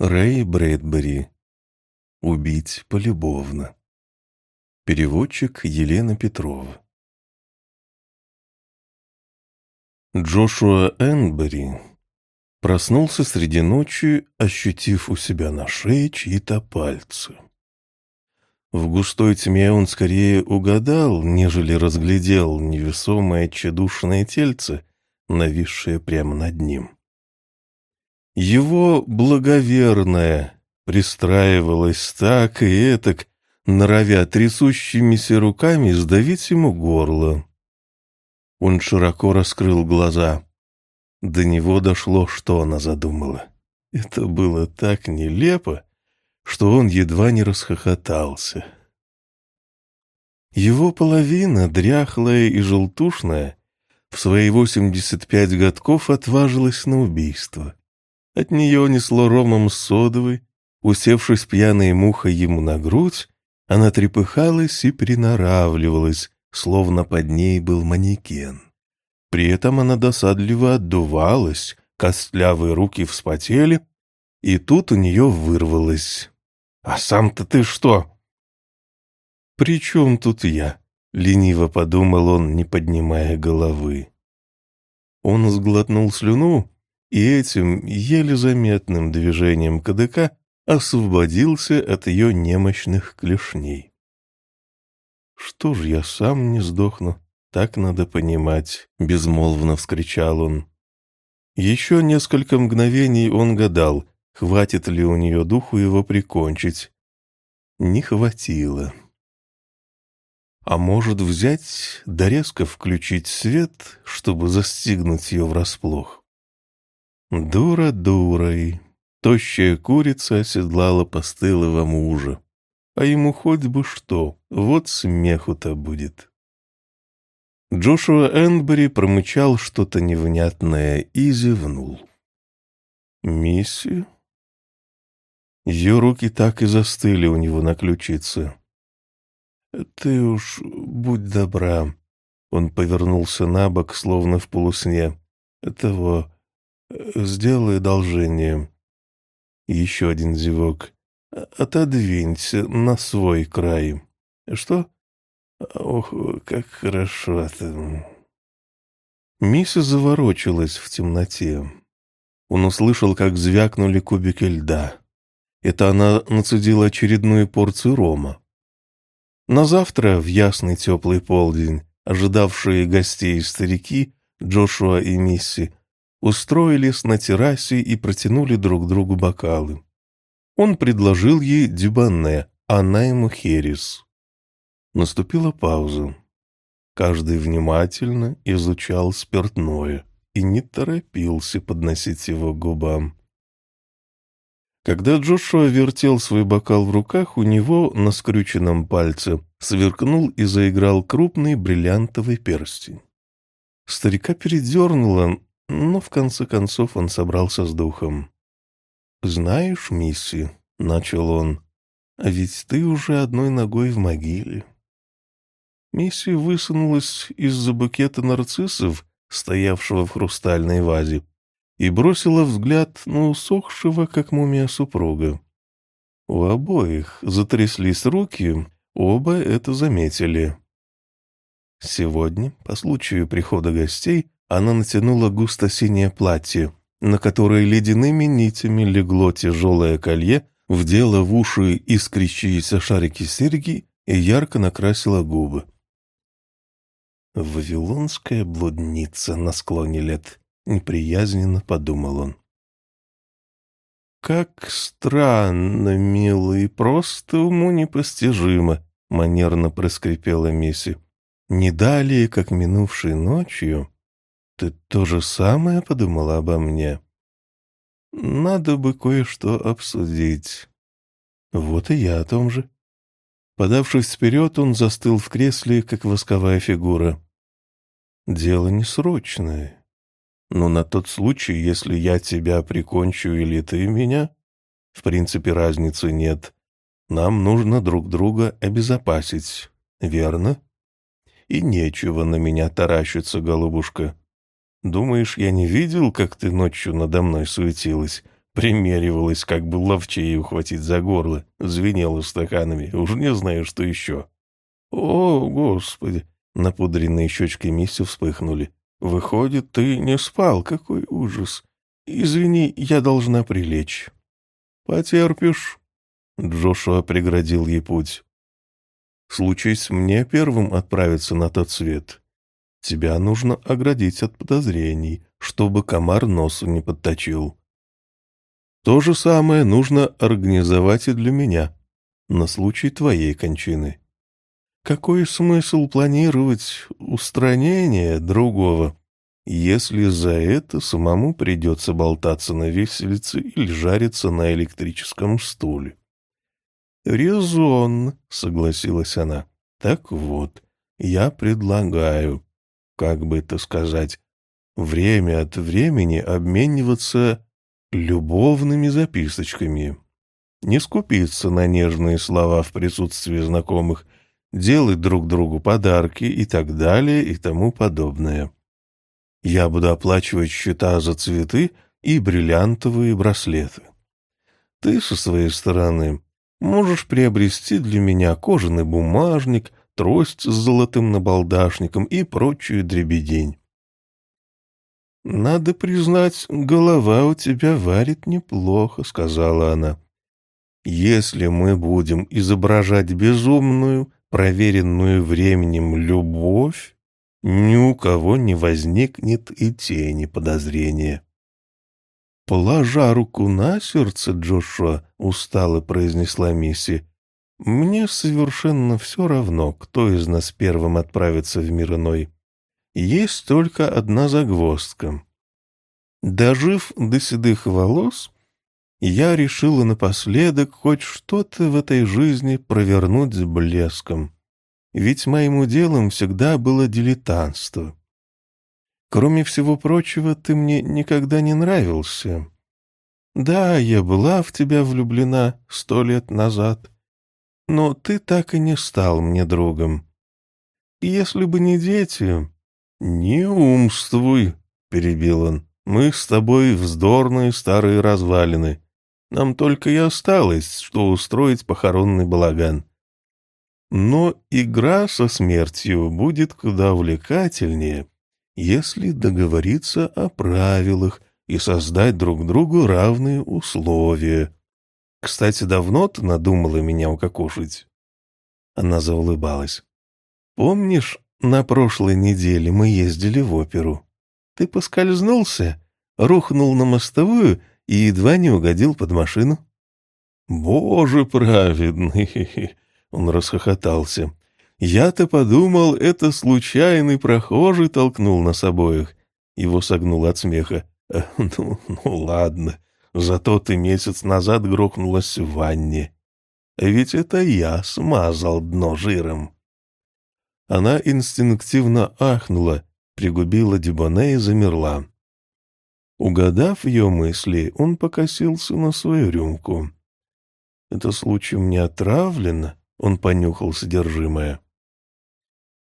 Рэй Брэдбери. Убить полюбовно. Переводчик Елена Петрова. Джошуа Энбери проснулся среди ночи, ощутив у себя на шее чьи-то пальцы. В густой тьме он скорее угадал, нежели разглядел невесомое тщедушное тельце, нависшее прямо над ним. Его благоверная пристраивалась так и этак, норовя трясущимися руками сдавить ему горло. Он широко раскрыл глаза. До него дошло, что она задумала. Это было так нелепо, что он едва не расхохотался. Его половина, дряхлая и желтушная, в свои восемьдесят пять годков отважилась на убийство. От нее несло ромом содовой, усевшись пьяной мухой ему на грудь, она трепыхалась и приноравливалась, словно под ней был манекен. При этом она досадливо отдувалась, костлявые руки вспотели, и тут у нее вырвалось. «А сам-то ты что?» «При чем тут я?» — лениво подумал он, не поднимая головы. Он сглотнул слюну и этим еле заметным движением КДК освободился от ее немощных клешней. «Что ж я сам не сдохну? Так надо понимать», — безмолвно вскричал он. Еще несколько мгновений он гадал, хватит ли у нее духу его прикончить. Не хватило. А может взять, да резко включить свет, чтобы застигнуть ее врасплох? Дура дурой. Тощая курица оседлала постылого мужа. А ему хоть бы что, вот смеху-то будет. Джошуа Энбери промычал что-то невнятное и зевнул. «Миссию?» Ее руки так и застыли у него на ключице. «Ты уж будь добра». Он повернулся на бок, словно в полусне. «Того, Сделай одолжение. Еще один зевок. Отодвинься на свой край. Что? Ох, как хорошо-то. Миса заворочилась в темноте. Он услышал, как звякнули кубики льда. Это она нацедила очередную порцию рома. На завтра, в ясный теплый полдень, ожидавшие гостей старики, Джошуа и Мисси, устроились на террасе и протянули друг другу бокалы. Он предложил ей дюбанне, она ему херес. Наступила пауза. Каждый внимательно изучал спиртное и не торопился подносить его к губам. Когда Джошуа вертел свой бокал в руках, у него на скрюченном пальце сверкнул и заиграл крупный бриллиантовый перстень. Старика передернуло, но в конце концов он собрался с духом. «Знаешь, Мисси», — начал он, — «а ведь ты уже одной ногой в могиле». Мисси высунулась из-за букета нарциссов, стоявшего в хрустальной вазе, и бросила взгляд на усохшего, как мумия супруга. У обоих затряслись руки, оба это заметили. Сегодня, по случаю прихода гостей, она натянула густо-синее платье, на которое ледяными нитями легло тяжелое колье, вдела в уши искрящиеся шарики серьги и ярко накрасила губы. «Вавилонская блудница на склоне лет», — неприязненно подумал он. «Как странно, милый, просто уму непостижимо», — манерно проскрипела Мисси. «Не далее, как минувшей ночью, ты то же самое подумала обо мне? Надо бы кое-что обсудить. Вот и я о том же. Подавшись вперед, он застыл в кресле, как восковая фигура. Дело не срочное. Но на тот случай, если я тебя прикончу или ты меня, в принципе, разницы нет. Нам нужно друг друга обезопасить, верно? И нечего на меня таращиться, голубушка. Думаешь, я не видел, как ты ночью надо мной суетилась, Примеривалась, как бы ловчее ухватить за горло, звенела стаканами. Уж не знаю, что еще. О, Господи! Напудренные щечки Мисси вспыхнули. Выходит, ты не спал, какой ужас. Извини, я должна прилечь. Потерпишь. Джошуа преградил ей путь. Случись мне первым отправиться на тот свет. Тебя нужно оградить от подозрений, чтобы комар носу не подточил. То же самое нужно организовать и для меня, на случай твоей кончины. Какой смысл планировать устранение другого, если за это самому придется болтаться на виселице или жариться на электрическом стуле? «Резон», — согласилась она. «Так вот, я предлагаю, как бы это сказать, время от времени обмениваться любовными записочками. Не скупиться на нежные слова в присутствии знакомых, делать друг другу подарки и так далее и тому подобное. Я буду оплачивать счета за цветы и бриллиантовые браслеты. Ты со своей стороны можешь приобрести для меня кожаный бумажник, трость с золотым набалдашником и прочую дребедень. «Надо признать, голова у тебя варит неплохо», — сказала она. «Если мы будем изображать безумную, проверенную временем любовь, ни у кого не возникнет и тени подозрения». «Положа руку на сердце, Джошуа», — устало произнесла Мисси, — «мне совершенно все равно, кто из нас первым отправится в мир иной. Есть только одна загвоздка. Дожив до седых волос, я решила напоследок хоть что-то в этой жизни провернуть с блеском. Ведь моим делом всегда было дилетантство. Кроме всего прочего, ты мне никогда не нравился. Да, я была в тебя влюблена сто лет назад, но ты так и не стал мне другом. Если бы не дети, «Не умствуй», — перебил он. «Мы с тобой вздорные старые развалины. Нам только и осталось, что устроить похоронный балаган. Но игра со смертью будет куда увлекательнее, если договориться о правилах и создать друг другу равные условия. Кстати, давно ты надумала меня укокошить?» Она заулыбалась. «Помнишь, на прошлой неделе мы ездили в оперу. Ты поскользнулся, рухнул на мостовую и едва не угодил под машину. «Боже праведный!» — он расхохотался. «Я-то подумал, это случайный прохожий толкнул нас обоих». Его согнул от смеха. «Э, «Ну, ну ладно, зато ты месяц назад грохнулась в ванне. Ведь это я смазал дно жиром». Она инстинктивно ахнула, пригубила дебоне и замерла. Угадав ее мысли, он покосился на свою рюмку. «Это случаем не отравлено?» — он понюхал содержимое.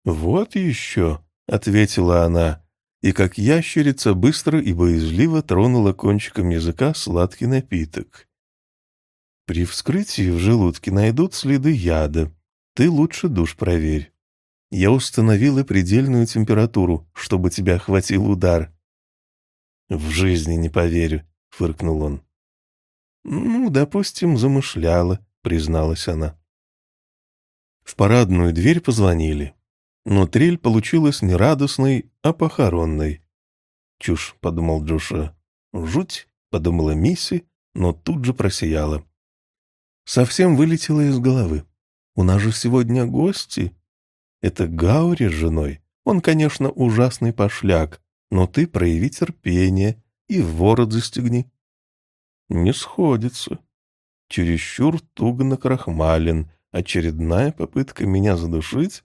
«Вот еще», — ответила она, и как ящерица быстро и боязливо тронула кончиком языка сладкий напиток. «При вскрытии в желудке найдут следы яда. Ты лучше душ проверь». Я установила предельную температуру, чтобы тебя хватил удар. В жизни не поверю, фыркнул он. Ну, допустим, замышляла, призналась она. В парадную дверь позвонили. Но трель получилась не радостной, а похоронной. «Чушь», — подумал Джоша. «Жуть», — подумала Мисси, но тут же просияла. Совсем вылетела из головы. «У нас же сегодня гости», это Гаури с женой. Он, конечно, ужасный пошляк, но ты прояви терпение и ворот застегни. Не сходится. Чересчур туго накрахмален. Очередная попытка меня задушить?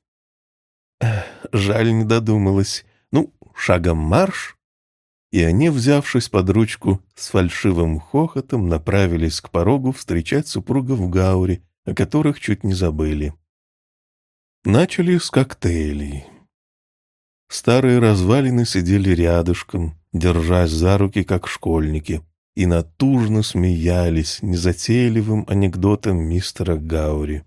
Жаль, не додумалась. Ну, шагом марш. И они, взявшись под ручку, с фальшивым хохотом направились к порогу встречать супругов в Гауре, о которых чуть не забыли. Начали с коктейлей. Старые развалины сидели рядышком, держась за руки, как школьники. и натужно смеялись незатейливым анекдотом мистера Гаури.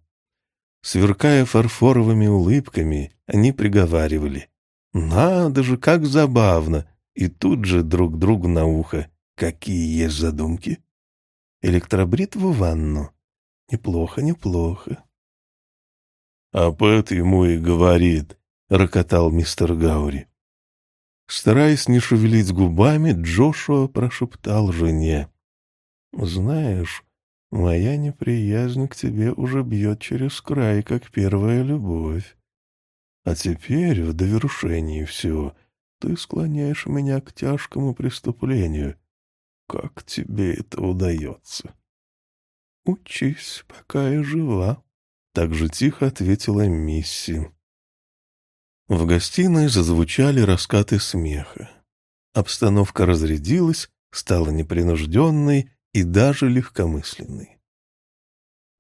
Сверкая фарфоровыми улыбками, они приговаривали. «Надо же, как забавно!» И тут же друг другу на ухо. «Какие есть задумки?» «Электробритву в ванну?» «Неплохо, неплохо». «А Пэт ему и говорит», — рокотал мистер Гаури. Стараясь не шевелить губами, Джошуа прошептал жене. «Знаешь, моя неприязнь к тебе уже бьет через край, как первая любовь. А теперь, в довершении всего, ты склоняешь меня к тяжкому преступлению. Как тебе это удается?» «Учись, пока я жива», — так же тихо ответила Мисси. В гостиной зазвучали раскаты смеха. Обстановка разрядилась, стала непринужденной и даже легкомысленной.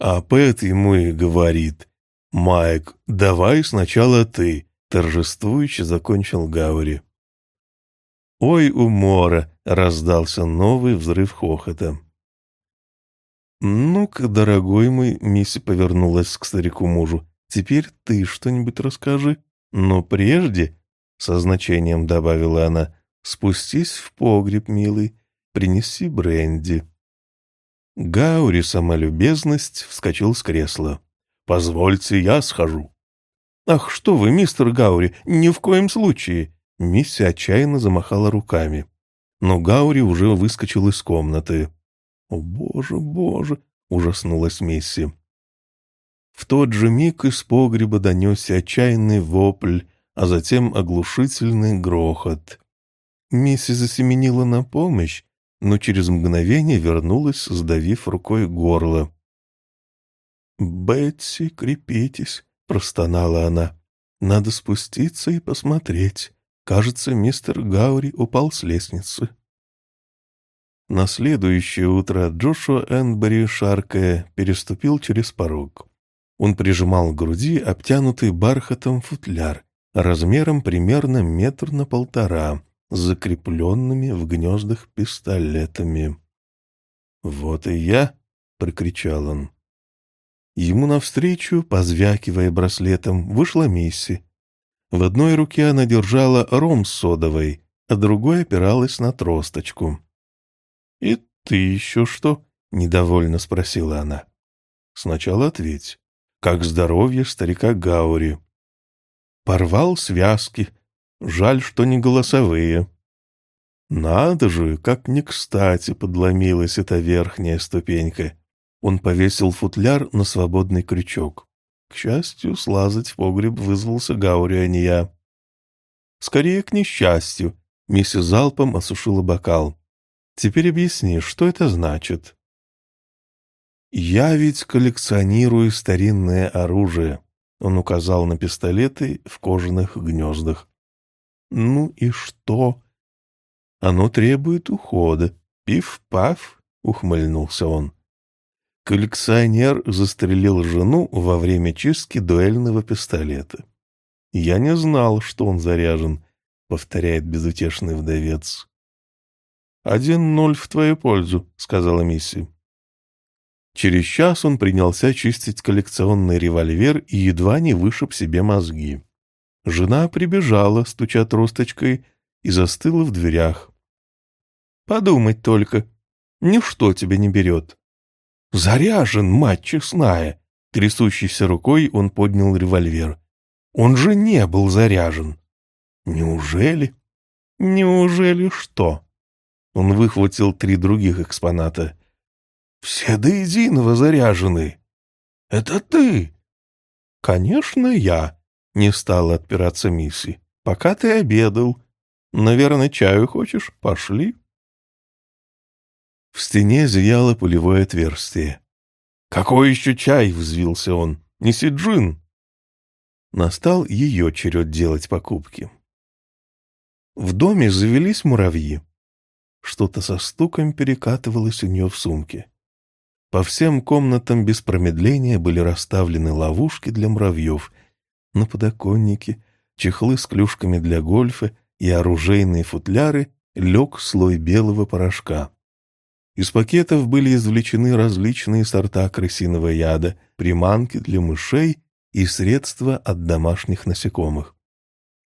А Пэт ему и говорит, «Майк, давай сначала ты», — торжествующе закончил Гаури. «Ой, умора!» — раздался новый взрыв хохота. «Ну-ка, дорогой мой», — Мисси повернулась к старику-мужу, «теперь ты что-нибудь расскажи». Но прежде, — со значением добавила она, — спустись в погреб, милый, принеси бренди. Гаури, сама любезность, вскочил с кресла. «Позвольте, я схожу». «Ах, что вы, мистер Гаури, ни в коем случае!» Мисси отчаянно замахала руками. Но Гаури уже выскочил из комнаты. «О, боже, боже!» — ужаснулась Мисси. В тот же миг из погреба донесся отчаянный вопль, а затем оглушительный грохот. Мисси засеменила на помощь, но через мгновение вернулась, сдавив рукой горло. «Бетси, крепитесь», — простонала она. «Надо спуститься и посмотреть. Кажется, мистер Гаури упал с лестницы». На следующее утро Джошуа Энбери, шаркая, переступил через порог. Он прижимал к груди обтянутый бархатом футляр, размером примерно метр на полтора, закрепленными в гнездах пистолетами. «Вот и я!» — прокричал он. Ему навстречу, позвякивая браслетом, вышла Мисси. В одной руке она держала ром с содовой, а другой опиралась на тросточку. «И ты еще что?» — недовольно спросила она. «Сначала ответь, как здоровье старика Гаури. Порвал связки. Жаль, что не голосовые. Надо же, как не кстати подломилась эта верхняя ступенька. Он повесил футляр на свободный крючок. К счастью, слазать в погреб вызвался Гаури, а не я. Скорее, к несчастью. Миссис залпом осушила бокал. Теперь объясни, что это значит? «Я ведь коллекционирую старинное оружие», — он указал на пистолеты в кожаных гнездах. «Ну и что?» «Оно требует ухода. Пиф-паф», — ухмыльнулся он. Коллекционер застрелил жену во время чистки дуэльного пистолета. «Я не знал, что он заряжен», — повторяет безутешный вдовец. «Один ноль в твою пользу», — сказала Мисси. Через час он принялся чистить коллекционный револьвер и едва не вышиб себе мозги. Жена прибежала, стуча тросточкой, и застыла в дверях. «Подумать только, ничто тебя не берет». «Заряжен, мать честная!» Трясущейся рукой он поднял револьвер. «Он же не был заряжен!» «Неужели?» «Неужели что?» Он выхватил три других экспоната. Все до единого заряжены. Это ты? Конечно, я. Не стала отпираться Мисси. Пока ты обедал. Наверное, чаю хочешь? Пошли. В стене зияло пулевое отверстие. «Какой еще чай?» — взвился он. «Неси джин!» Настал ее черед делать покупки. В доме завелись муравьи. Что-то со стуком перекатывалось у нее в сумке. По всем комнатам без промедления были расставлены ловушки для муравьев, на подоконнике, чехлы с клюшками для гольфа и оружейные футляры лег слой белого порошка. Из пакетов были извлечены различные сорта крысиного яда, приманки для мышей и средства от домашних насекомых.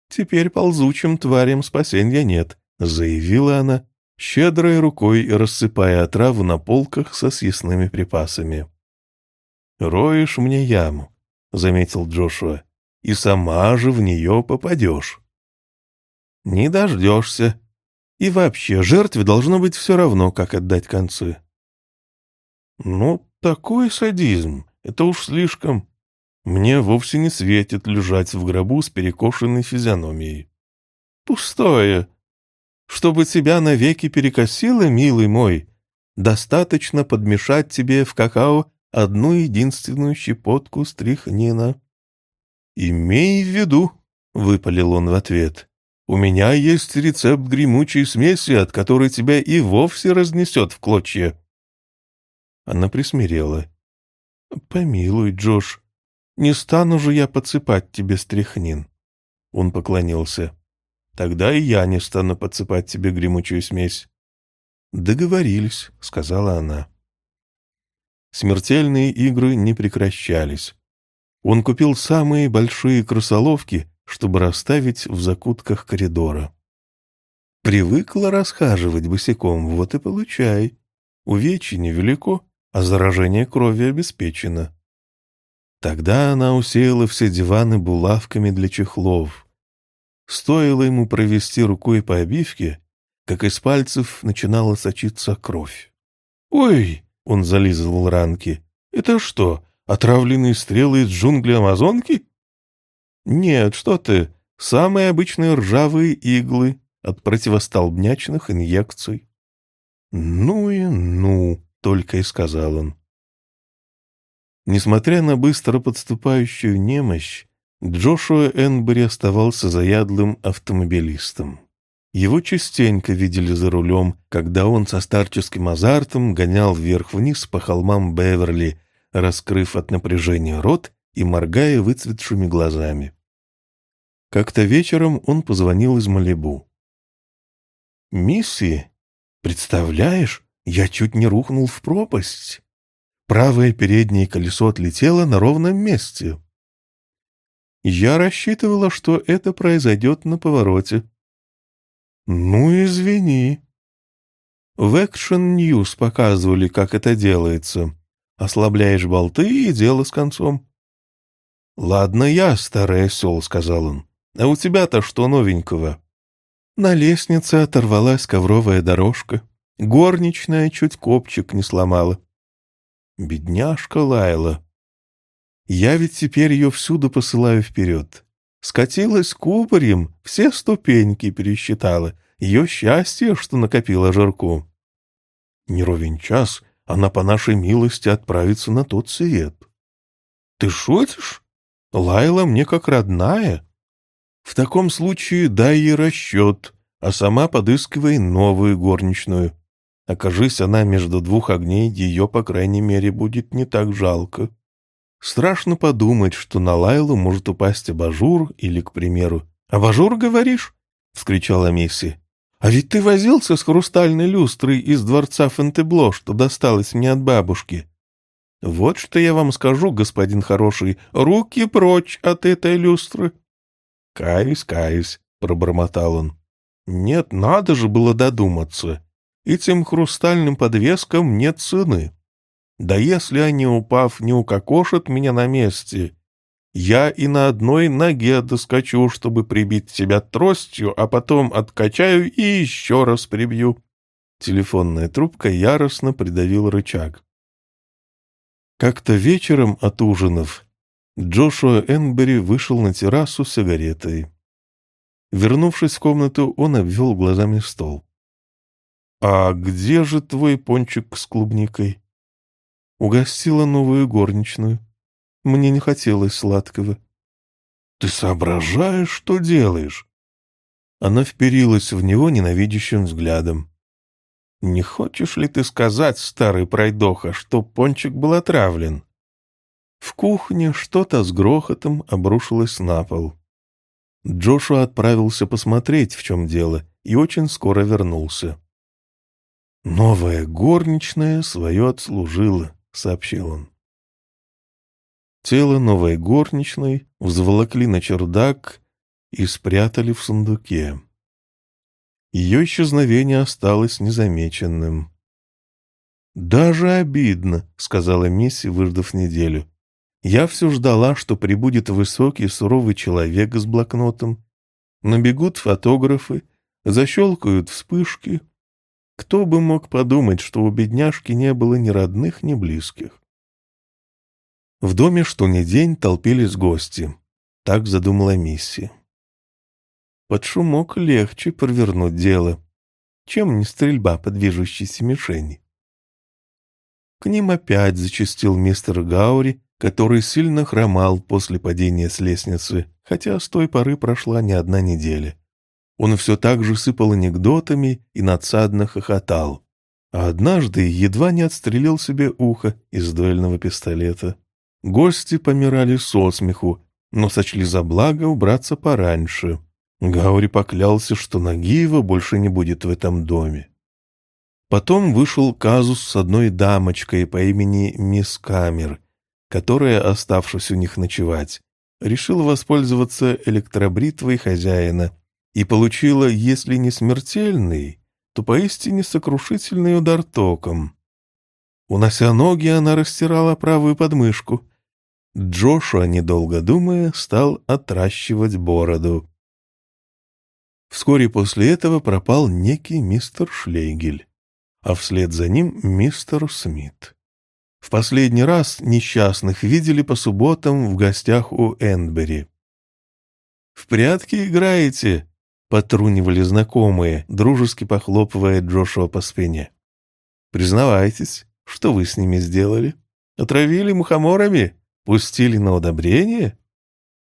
«Теперь ползучим тварям спасения нет», — заявила она, щедрой рукой рассыпая отраву на полках со съестными припасами. «Роешь мне яму», — заметил Джошуа, — «и сама же в нее попадешь». «Не дождешься. И вообще, жертве должно быть все равно, как отдать концы». «Ну, такой садизм. Это уж слишком. Мне вовсе не светит лежать в гробу с перекошенной физиономией». «Пустое. Чтобы тебя навеки перекосило, милый мой, достаточно подмешать тебе в какао одну единственную щепотку стрихнина. «Имей в виду», — выпалил он в ответ, — «у меня есть рецепт гремучей смеси, от которой тебя и вовсе разнесет в клочья». Она присмирела. «Помилуй, Джош, не стану же я подсыпать тебе стряхнин». Он поклонился. Тогда и я не стану подсыпать тебе гремучую смесь. Договорились, сказала она. Смертельные игры не прекращались. Он купил самые большие крысоловки, чтобы расставить в закутках коридора. Привыкла расхаживать босиком, вот и получай. Увечье невелико, а заражение крови обеспечено. Тогда она усеяла все диваны булавками для чехлов — Стоило ему провести рукой по обивке, как из пальцев начинала сочиться кровь. «Ой!» — он зализывал ранки. «Это что, отравленные стрелы из джунгли Амазонки?» «Нет, что ты, самые обычные ржавые иглы от противостолбнячных инъекций». «Ну и ну!» — только и сказал он. Несмотря на быстро подступающую немощь, Джошуа Энбери оставался заядлым автомобилистом. Его частенько видели за рулем, когда он со старческим азартом гонял вверх-вниз по холмам Беверли, раскрыв от напряжения рот и моргая выцветшими глазами. Как-то вечером он позвонил из Малибу. «Мисси, представляешь, я чуть не рухнул в пропасть. Правое переднее колесо отлетело на ровном месте. Я рассчитывала, что это произойдет на повороте. Ну, извини. В Action News показывали, как это делается. Ослабляешь болты и дело с концом. «Ладно, я старый осел», — сказал он. «А у тебя-то что новенького?» На лестнице оторвалась ковровая дорожка. Горничная чуть копчик не сломала. Бедняжка Лайла. Я ведь теперь ее всюду посылаю вперед. Скатилась кубарем, все ступеньки пересчитала. Ее счастье, что накопила жирку. Не ровен час, она по нашей милости отправится на тот свет. Ты шутишь? Лайла мне как родная. В таком случае дай ей расчет, а сама подыскивай новую горничную. Окажись она между двух огней, ее, по крайней мере, будет не так жалко. Страшно подумать, что на Лайлу может упасть абажур или, к примеру... «Абажур, говоришь?» — вскричала Мисси. «А ведь ты возился с хрустальной люстрой из дворца Фонтебло, что досталось мне от бабушки. Вот что я вам скажу, господин хороший, руки прочь от этой люстры!» «Каюсь, каюсь», — пробормотал он. «Нет, надо же было додуматься. Этим хрустальным подвескам нет цены. Да если они, упав, не укокошат меня на месте, я и на одной ноге доскочу, чтобы прибить тебя тростью, а потом откачаю и еще раз прибью». Телефонная трубка яростно придавил рычаг. Как-то вечером от ужинов Джошуа Энбери вышел на террасу с сигаретой. Вернувшись в комнату, он обвел глазами стол. «А где же твой пончик с клубникой?» Угостила новую горничную. Мне не хотелось сладкого. «Ты соображаешь, что делаешь?» Она вперилась в него ненавидящим взглядом. «Не хочешь ли ты сказать, старый пройдоха, что пончик был отравлен?» В кухне что-то с грохотом обрушилось на пол. Джошуа отправился посмотреть, в чем дело, и очень скоро вернулся. «Новая горничная свое отслужила», — сообщил он. Тело новой горничной взволокли на чердак и спрятали в сундуке. Ее исчезновение осталось незамеченным. «Даже обидно», — сказала Мисси, выждав неделю. «Я все ждала, что прибудет высокий суровый человек с блокнотом. Набегут фотографы, защелкают вспышки. Кто бы мог подумать, что у бедняжки не было ни родных, ни близких?» В доме что ни день толпились гости. Так задумала Мисси. Под шумок легче провернуть дело, чем не стрельба по движущейся мишени. К ним опять зачастил мистер Гаури, который сильно хромал после падения с лестницы, хотя с той поры прошла не одна неделя. Он все так же сыпал анекдотами и надсадно хохотал, а однажды едва не отстрелил себе ухо из дуэльного пистолета. Гости помирали со смеху, но сочли за благо убраться пораньше. Гаури поклялся, что Нагиева больше не будет в этом доме. Потом вышел казус с одной дамочкой по имени Мисс Камер, которая, оставшись у них ночевать, решила воспользоваться электробритвой хозяина и получила, если не смертельный, то поистине сокрушительный удар током. Унося ноги, она растирала правую подмышку — Джошуа, недолго думая, стал отращивать бороду. Вскоре после этого пропал некий мистер Шлейгель, а вслед за ним мистер Смит. В последний раз несчастных видели по субботам в гостях у Энбери. «В прятки играете?» — потрунивали знакомые, дружески похлопывая Джошуа по спине. «Признавайтесь, что вы с ними сделали? Отравили мухоморами?» Пустили на удобрение?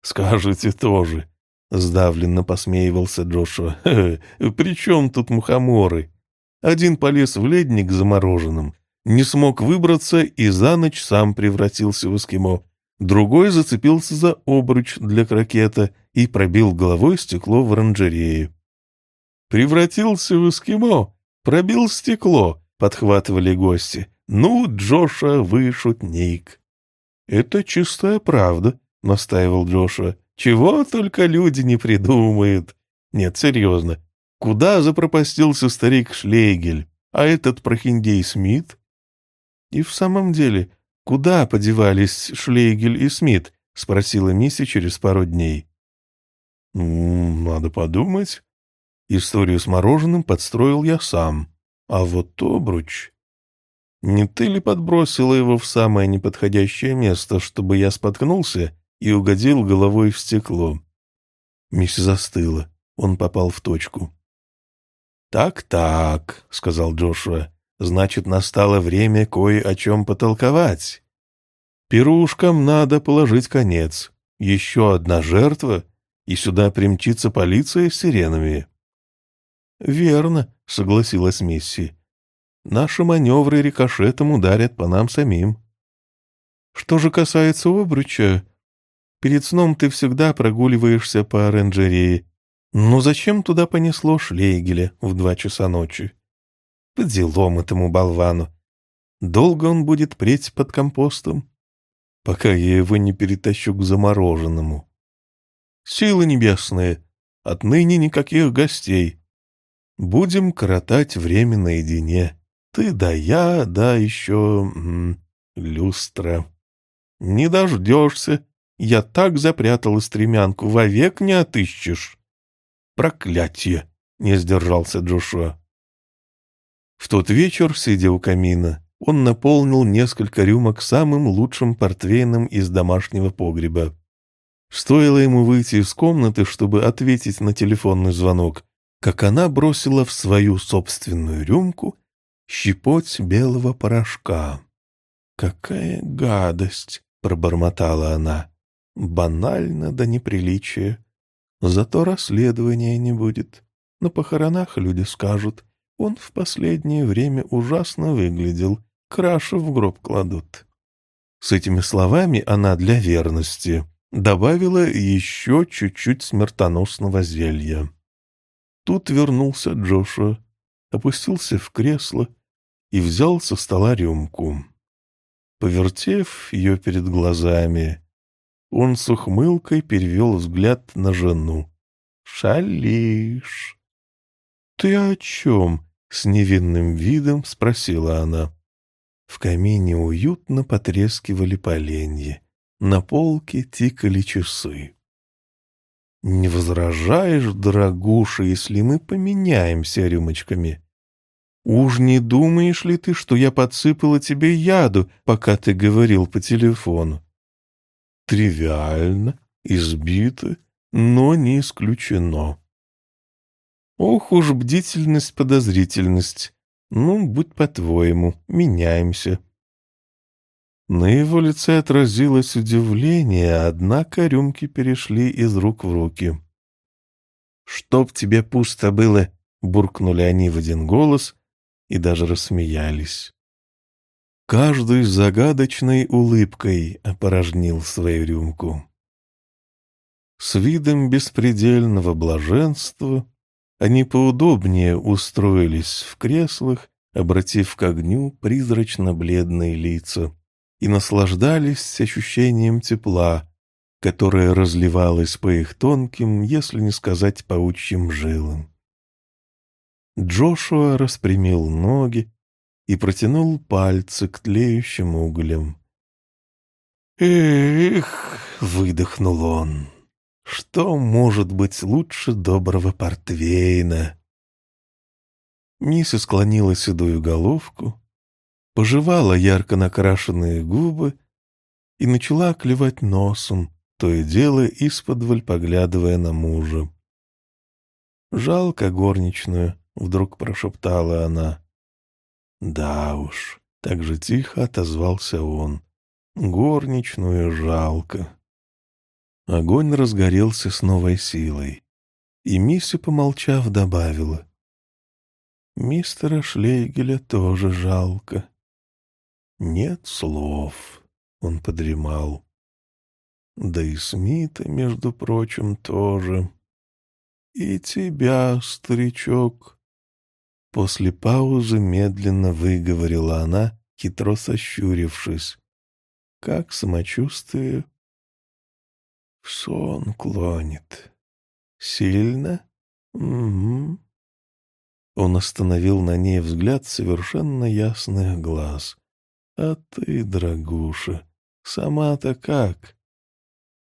Скажете тоже. Сдавленно посмеивался Джошуа. При чем тут мухоморы? Один полез в ледник замороженным, не смог выбраться и за ночь сам превратился в эскимо. Другой зацепился за обруч для крокета и пробил головой стекло в оранжерее. «Превратился в эскимо, пробил стекло», — подхватывали гости. «Ну, Джоша, вы шутник». «Это чистая правда», — настаивал Джошуа. «Чего только люди не придумают». «Нет, серьезно. Куда запропастился старик Шлейгель, а этот прохиндей Смит?» «И в самом деле, куда подевались Шлейгель и Смит?» — спросила Мисси через пару дней. «Ну, надо подумать. Историю с мороженым подстроил я сам. А вот обруч...» Не ты ли подбросила его в самое неподходящее место, чтобы я споткнулся и угодил головой в стекло?» Мисс застыла. Он попал в точку. «Так-так», — сказал Джошуа, — «значит, настало время кое о чем потолковать. Пирушкам надо положить конец. Еще одна жертва, и сюда примчится полиция с сиренами». «Верно», — согласилась Мисси. Наши маневры рикошетом ударят по нам самим. Что же касается обруча, перед сном ты всегда прогуливаешься по оранжерее. Но зачем туда понесло Шлейгеля в два часа ночи? По делом этому болвану. Долго он будет преть под компостом, пока я его не перетащу к замороженному. Силы небесные, отныне никаких гостей. Будем коротать время наедине. Ты да я, да еще... люстра. Не дождешься. Я так запрятала стремянку, вовек не отыщешь. Проклятие! Не сдержался Джошуа. В тот вечер, сидя у камина, он наполнил несколько рюмок самым лучшим портвейном из домашнего погреба. Стоило ему выйти из комнаты, чтобы ответить на телефонный звонок, как она бросила в свою собственную рюмку щепоть белого порошка. «Какая гадость!» — пробормотала она. «Банально до неприличия. Зато расследования не будет. На похоронах люди скажут, он в последнее время ужасно выглядел, краши в гроб кладут». С этими словами она для верности добавила еще чуть-чуть смертоносного зелья. Тут вернулся Джошуа, опустился в кресло, и взял со стола рюмку. Повертев ее перед глазами, он с ухмылкой перевел взгляд на жену. «Шалишь!» «Ты о чем?» — с невинным видом спросила она. В камине уютно потрескивали поленья. На полке тикали часы. «Не возражаешь, дорогуша, если мы поменяемся рюмочками?» «Уж не думаешь ли ты, что я подсыпала тебе яду, пока ты говорил по телефону?» «Тривиально, избито, но не исключено». «Ох уж бдительность, подозрительность. Ну, будь по-твоему, меняемся». На его лице отразилось удивление, однако рюмки перешли из рук в руки. «Чтоб тебе пусто было!» — буркнули они в один голос и даже рассмеялись. Каждый с загадочной улыбкой опорожнил свою рюмку. С видом беспредельного блаженства они поудобнее устроились в креслах, обратив к огню призрачно-бледные лица и наслаждались ощущением тепла, которое разливалось по их тонким, если не сказать паучьим жилам. Джошуа распрямил ноги и протянул пальцы к тлеющим углям. «Эх!» — выдохнул он. «Что может быть лучше доброго портвейна?» Миссис склонила седую головку, пожевала ярко накрашенные губы и начала клевать носом, то и дело исподволь поглядывая на мужа. «Жалко горничную», — вдруг прошептала она. «Да уж», — так же тихо отозвался он. «Горничную жалко». Огонь разгорелся с новой силой, и Мисси, помолчав, добавила. «Мистера Шлейгеля тоже жалко». Нет слов, он подремал. Да и Смита, между прочим, тоже. И тебя, старичок. После паузы медленно выговорила она, хитро сощурившись. Как самочувствие? В сон клонит. Сильно? Угу. Он остановил на ней взгляд совершенно ясных глаз. А ты, дорогуша, сама-то как?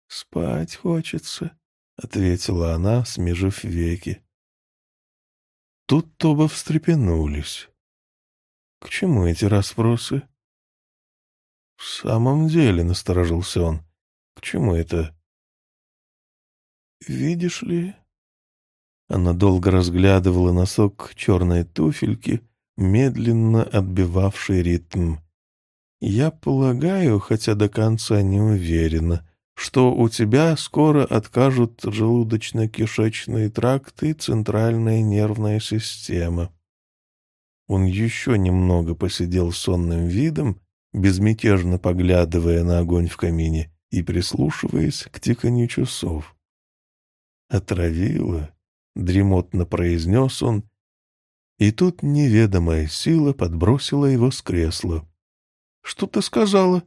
Спать хочется, — ответила она, смежив веки. Тут оба встрепенулись. К чему эти расспросы? В самом деле, — насторожился он, — к чему это? Видишь ли... Она долго разглядывала носок черной туфельки, медленно отбивавший ритм. Я полагаю, хотя до конца не уверена, что у тебя скоро откажут желудочно-кишечные тракты и центральная нервная система. Он еще немного посидел сонным видом, безмятежно поглядывая на огонь в камине и прислушиваясь к тиканью часов. «Отравила», — дремотно произнес он, и тут неведомая сила подбросила его с кресла. Что ты сказала?»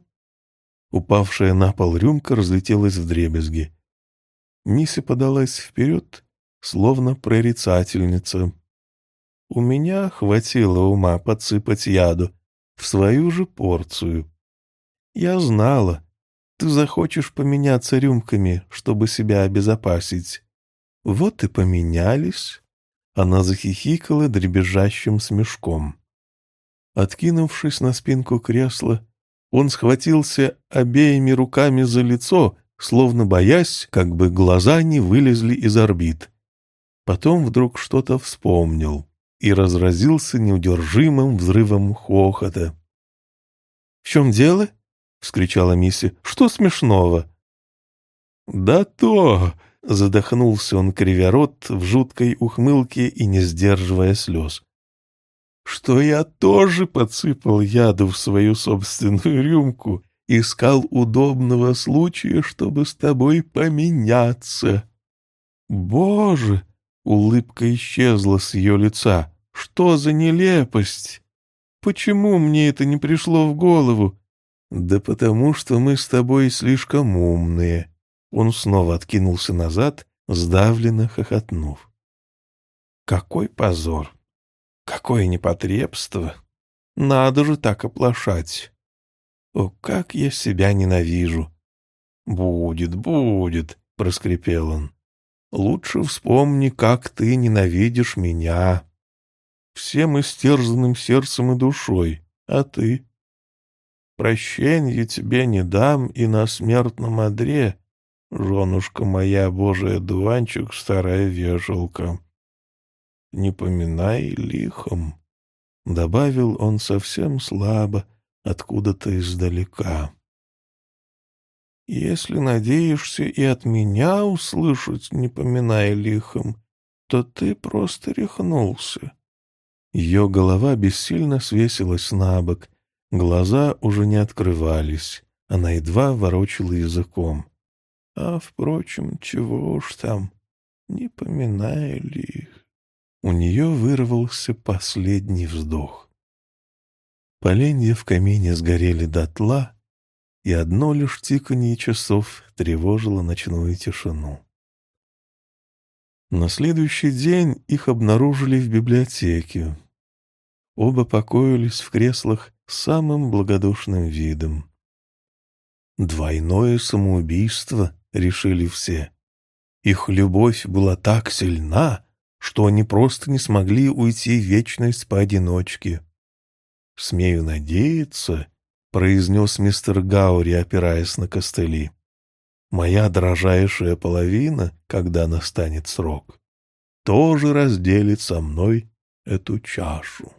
Упавшая на пол рюмка разлетелась в дребезги. Мисси подалась вперед, словно прорицательница. «У меня хватило ума подсыпать яду в свою же порцию. Я знала, ты захочешь поменяться рюмками, чтобы себя обезопасить. Вот и поменялись». Она захихикала дребезжащим смешком. Откинувшись на спинку кресла, он схватился обеими руками за лицо, словно боясь, как бы глаза не вылезли из орбит. Потом вдруг что-то вспомнил и разразился неудержимым взрывом хохота. — В чем дело? — вскричала Мисси. — Что смешного? — Да то! — задохнулся он криворот в жуткой ухмылке и не сдерживая слез что я тоже подсыпал яду в свою собственную рюмку, искал удобного случая, чтобы с тобой поменяться. Боже! Улыбка исчезла с ее лица. Что за нелепость! почему мне это не пришло в голову?» «Да потому что мы с тобой слишком умные». Он снова откинулся назад, сдавленно хохотнув. «Какой позор! Какое непотребство! Надо же так оплошать! О, как я себя ненавижу!» «Будет, будет!» — проскрипел он. «Лучше вспомни, как ты ненавидишь меня. Всем истерзанным сердцем и душой, а ты?» Прощенье тебе не дам и на смертном одре, женушка моя, божий дуванчик, старая вешалка. Не поминай лихом, — добавил он совсем слабо, откуда-то издалека. Если надеешься и от меня услышать, не поминай лихом, то ты просто рехнулся. Ее голова бессильно свесилась на бок — Глаза уже не открывались, она едва ворочала языком. А, впрочем, чего уж там, не поминая ли их. У нее вырвался последний вздох. Поленья в камине сгорели дотла, и одно лишь тиканье часов тревожило ночную тишину. На следующий день их обнаружили в библиотеке. Оба покоились в креслах самым благодушным видом. Двойное самоубийство, решили все. Их любовь была так сильна, что они просто не смогли уйти в вечность поодиночке. «Смею надеяться», — произнес мистер Гаури, опираясь на костыли, «моя дрожайшая половина, когда настанет срок, тоже разделит со мной эту чашу».